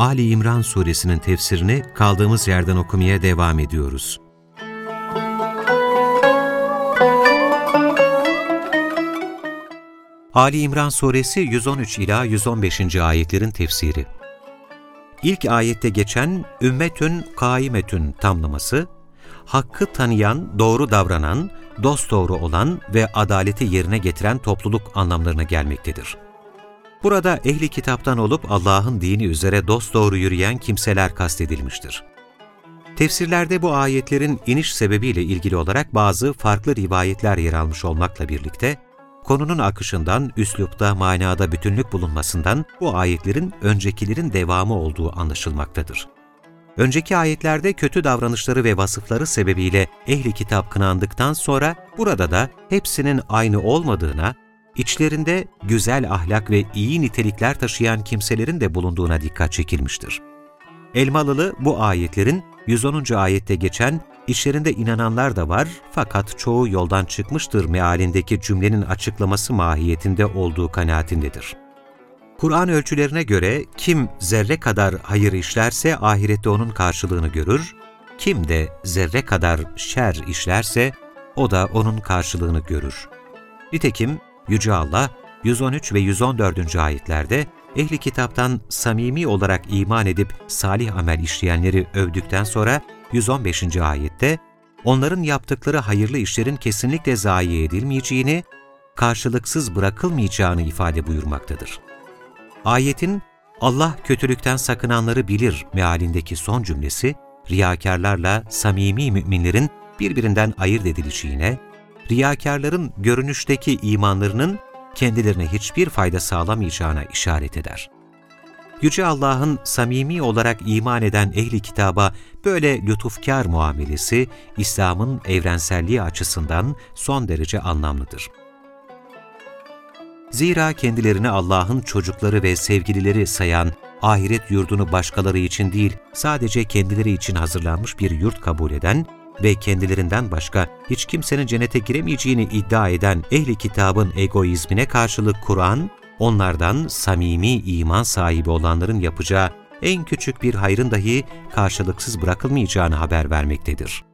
Ali İmran suresinin tefsirini kaldığımız yerden okumaya devam ediyoruz. Ali İmran suresi 113 ila 115. ayetlerin tefsiri. İlk ayette geçen ümmetün kaimetün tamlaması, hakkı tanıyan, doğru davranan, dosdoğru olan ve adaleti yerine getiren topluluk anlamlarına gelmektedir. Burada ehli kitaptan olup Allah'ın dini üzere dosdoğru yürüyen kimseler kastedilmiştir. Tefsirlerde bu ayetlerin iniş sebebiyle ilgili olarak bazı farklı rivayetler yer almış olmakla birlikte, konunun akışından, üslupta, manada bütünlük bulunmasından bu ayetlerin öncekilerin devamı olduğu anlaşılmaktadır. Önceki ayetlerde kötü davranışları ve vasıfları sebebiyle ehli kitap kınandıktan sonra burada da hepsinin aynı olmadığına, içlerinde güzel ahlak ve iyi nitelikler taşıyan kimselerin de bulunduğuna dikkat çekilmiştir. Elmalılı bu ayetlerin 110. ayette geçen içlerinde inananlar da var fakat çoğu yoldan çıkmıştır mealindeki cümlenin açıklaması mahiyetinde olduğu kanaatindedir. Kur'an ölçülerine göre kim zerre kadar hayır işlerse ahirette onun karşılığını görür, kim de zerre kadar şer işlerse o da onun karşılığını görür. Nitekim Yüce Allah 113 ve 114. ayetlerde ehli kitaptan samimi olarak iman edip salih amel işleyenleri övdükten sonra 115. ayette onların yaptıkları hayırlı işlerin kesinlikle zayi edilmeyeceğini, karşılıksız bırakılmayacağını ifade buyurmaktadır. Ayetin Allah kötülükten sakınanları bilir mealindeki son cümlesi, riyakarlarla samimi müminlerin birbirinden ayırt edileceğine, riyakarların görünüşteki imanlarının kendilerine hiçbir fayda sağlamayacağına işaret eder. Yüce Allah'ın samimi olarak iman eden ehli kitaba böyle lütufkar muamelesi, İslam'ın evrenselliği açısından son derece anlamlıdır. Zira kendilerini Allah'ın çocukları ve sevgilileri sayan, ahiret yurdunu başkaları için değil, sadece kendileri için hazırlanmış bir yurt kabul eden ve kendilerinden başka hiç kimsenin cennete giremeyeceğini iddia eden ehli kitabın egoizmine karşılık Kur'an, onlardan samimi iman sahibi olanların yapacağı en küçük bir hayrın dahi karşılıksız bırakılmayacağını haber vermektedir.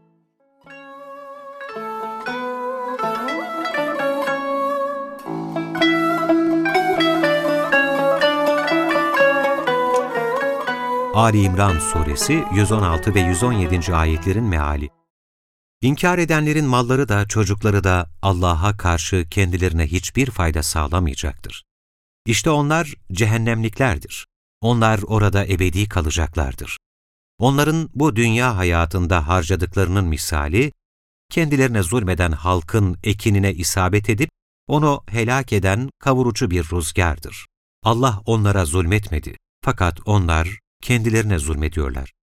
Ali İmran Suresi 116 ve 117. ayetlerin meali İnkar edenlerin malları da çocukları da Allah'a karşı kendilerine hiçbir fayda sağlamayacaktır. İşte onlar cehennemliklerdir. Onlar orada ebedi kalacaklardır. Onların bu dünya hayatında harcadıklarının misali, kendilerine zulmeden halkın ekinine isabet edip onu helak eden kavurucu bir rüzgardır. Allah onlara zulmetmedi. Fakat onlar kendilerine zulmediyorlar.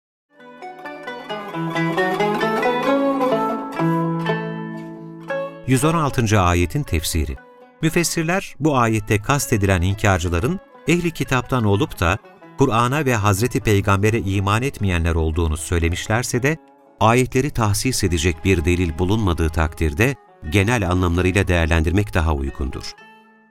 116. ayetin tefsiri Müfessirler bu ayette kastedilen inkarcıların ehli kitaptan olup da Kur'an'a ve Hazreti Peygamber'e iman etmeyenler olduğunu söylemişlerse de ayetleri tahsis edecek bir delil bulunmadığı takdirde genel anlamlarıyla değerlendirmek daha uygundur.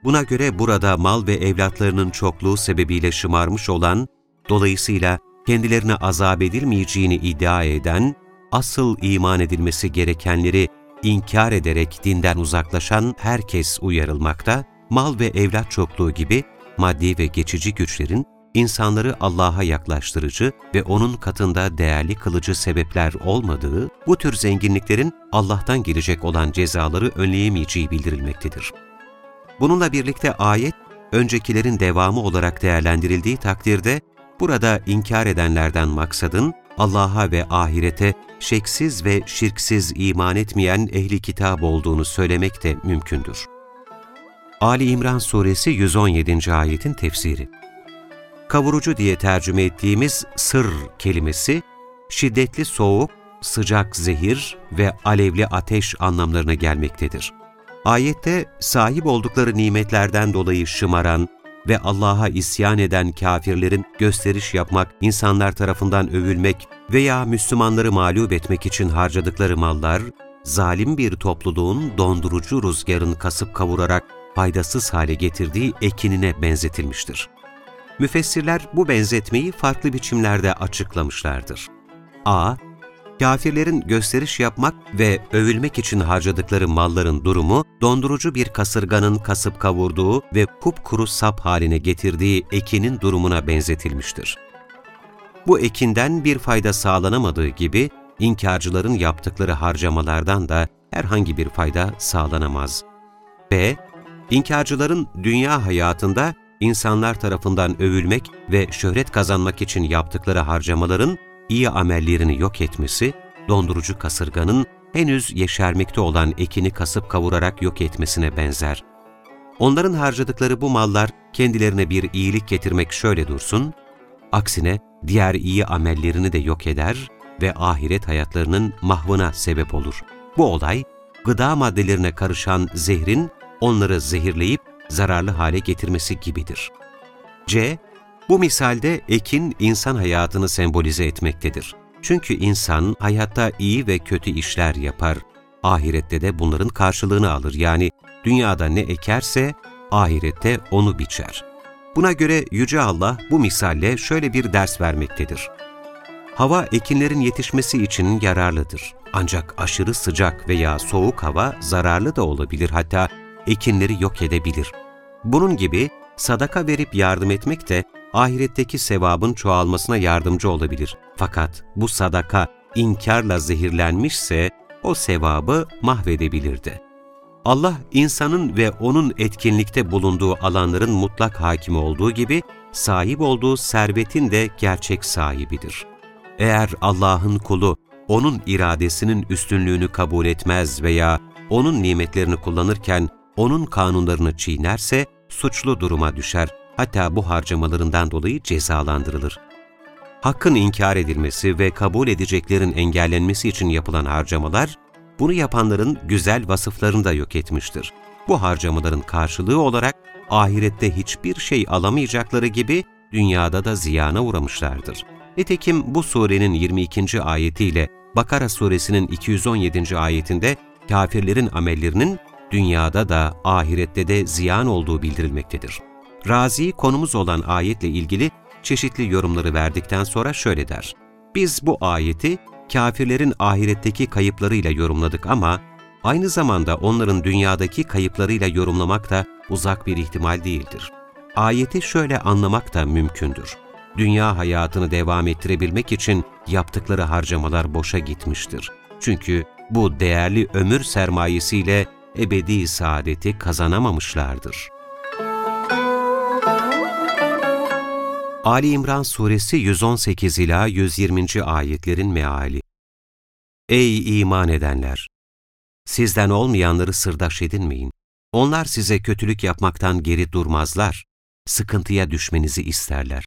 Buna göre burada mal ve evlatlarının çokluğu sebebiyle şımarmış olan, dolayısıyla kendilerine azap edilmeyeceğini iddia eden, asıl iman edilmesi gerekenleri inkar ederek dinden uzaklaşan herkes uyarılmakta, mal ve evlat çokluğu gibi maddi ve geçici güçlerin insanları Allah'a yaklaştırıcı ve O'nun katında değerli kılıcı sebepler olmadığı, bu tür zenginliklerin Allah'tan gelecek olan cezaları önleyemeyeceği bildirilmektedir. Bununla birlikte ayet, öncekilerin devamı olarak değerlendirildiği takdirde, burada inkar edenlerden maksadın, Allah'a ve ahirete şeksiz ve şirksiz iman etmeyen ehli kitap olduğunu söylemek de mümkündür. Ali İmran Suresi 117. ayetin tefsiri kavurucu diye tercüme ettiğimiz sır kelimesi, şiddetli soğuk, sıcak zehir ve alevli ateş anlamlarına gelmektedir. Ayette sahip oldukları nimetlerden dolayı şımaran ve Allah'a isyan eden kafirlerin gösteriş yapmak, insanlar tarafından övülmek veya Müslümanları mağlup etmek için harcadıkları mallar, zalim bir topluluğun dondurucu rüzgarın kasıp kavurarak faydasız hale getirdiği ekinine benzetilmiştir. Müfessirler bu benzetmeyi farklı biçimlerde açıklamışlardır. A. Kafirlerin gösteriş yapmak ve övülmek için harcadıkları malların durumu, dondurucu bir kasırganın kasıp kavurduğu ve kupkuru sap haline getirdiği ekinin durumuna benzetilmiştir. Bu ekinden bir fayda sağlanamadığı gibi, inkarcıların yaptıkları harcamalardan da herhangi bir fayda sağlanamaz. B. İnkarcıların dünya hayatında insanlar tarafından övülmek ve şöhret kazanmak için yaptıkları harcamaların iyi amellerini yok etmesi, dondurucu kasırganın henüz yeşermekte olan ekini kasıp kavurarak yok etmesine benzer. Onların harcadıkları bu mallar kendilerine bir iyilik getirmek şöyle dursun, aksine diğer iyi amellerini de yok eder ve ahiret hayatlarının mahvına sebep olur. Bu olay, gıda maddelerine karışan zehrin onları zehirleyip zararlı hale getirmesi gibidir. C. Bu misalde ekin insan hayatını sembolize etmektedir. Çünkü insan hayatta iyi ve kötü işler yapar, ahirette de bunların karşılığını alır. Yani dünyada ne ekerse ahirette onu biçer. Buna göre Yüce Allah bu misalle şöyle bir ders vermektedir. Hava ekinlerin yetişmesi için yararlıdır. Ancak aşırı sıcak veya soğuk hava zararlı da olabilir hatta ekinleri yok edebilir. Bunun gibi sadaka verip yardım etmek de ahiretteki sevabın çoğalmasına yardımcı olabilir. Fakat bu sadaka inkarla zehirlenmişse o sevabı mahvedebilirdi. Allah insanın ve onun etkinlikte bulunduğu alanların mutlak hakimi olduğu gibi sahip olduğu servetin de gerçek sahibidir. Eğer Allah'ın kulu onun iradesinin üstünlüğünü kabul etmez veya onun nimetlerini kullanırken onun kanunlarını çiğnerse suçlu duruma düşer, hatta bu harcamalarından dolayı cezalandırılır. Hakkın inkar edilmesi ve kabul edeceklerin engellenmesi için yapılan harcamalar, bunu yapanların güzel vasıflarını da yok etmiştir. Bu harcamaların karşılığı olarak ahirette hiçbir şey alamayacakları gibi dünyada da ziyana uğramışlardır. Nitekim bu surenin 22. ayetiyle Bakara suresinin 217. ayetinde kafirlerin amellerinin dünyada da ahirette de ziyan olduğu bildirilmektedir. Razi konumuz olan ayetle ilgili çeşitli yorumları verdikten sonra şöyle der. Biz bu ayeti kafirlerin ahiretteki kayıplarıyla yorumladık ama aynı zamanda onların dünyadaki kayıplarıyla yorumlamak da uzak bir ihtimal değildir. Ayeti şöyle anlamak da mümkündür. Dünya hayatını devam ettirebilmek için yaptıkları harcamalar boşa gitmiştir. Çünkü bu değerli ömür sermayesiyle ebedi saadeti kazanamamışlardır. Ali İmran Suresi 118 ila 120. ayetlerin meali. Ey iman edenler! Sizden olmayanları sırdaş edinmeyin. Onlar size kötülük yapmaktan geri durmazlar. Sıkıntıya düşmenizi isterler.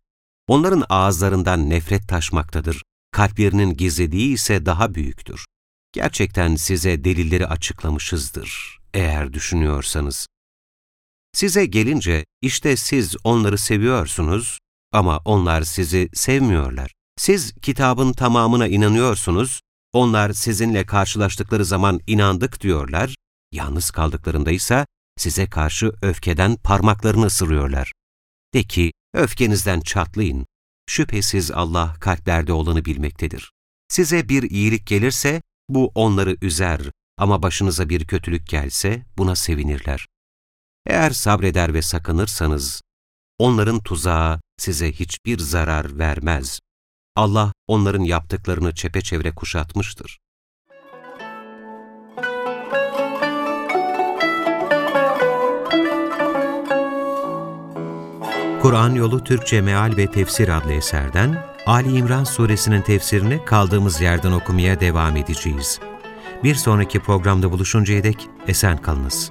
Onların ağızlarından nefret taşmaktadır. Kalplerinin gizlediği ise daha büyüktür. Gerçekten size delilleri açıklamışızdır, eğer düşünüyorsanız. Size gelince, işte siz onları seviyorsunuz ama onlar sizi sevmiyorlar. Siz kitabın tamamına inanıyorsunuz, onlar sizinle karşılaştıkları zaman inandık diyorlar, yalnız kaldıklarında ise size karşı öfkeden parmaklarını ısırıyorlar. De ki, öfkenizden çatlayın. Şüphesiz Allah kalplerde olanı bilmektedir. Size bir iyilik gelirse, bu onları üzer ama başınıza bir kötülük gelse buna sevinirler. Eğer sabreder ve sakınırsanız, onların tuzağı size hiçbir zarar vermez. Allah onların yaptıklarını çepeçevre kuşatmıştır. Kur'an Yolu Türkçe Meal ve Tefsir adlı eserden Ali İmran suresinin tefsirini kaldığımız yerden okumaya devam edeceğiz. Bir sonraki programda buluşuncaya dek esen kalınız.